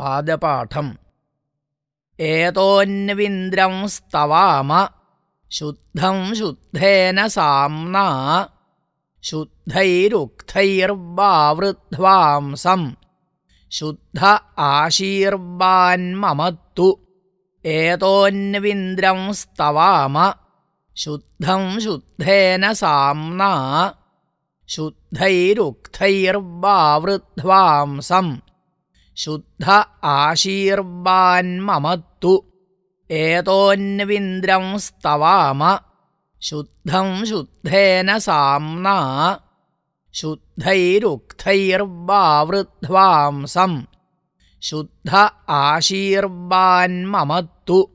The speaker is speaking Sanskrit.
पादपाठम् एतोऽन्विन्द्रं स्तवाम शुद्धं शुद्धेन साम्ना शुद्धैरुक्थैर्वावृध्वांसम् शुद्ध आशीर्वान्ममत्तु एतोऽन्विन्द्रं स्तवाम शुद्धं शुद्धेन साम्ना शुद्धैरुक्थैर्वावृध्वांसम् शुद्ध आशीर्वान्ममत्तु। एतोऽन्विन्द्रं स्तवाम। शुद्धं शुद्धेन साम्ना। शुद्धैरुक्थैर्वावृध्वांसम् शुद्ध आशीर्वान्ममत्तु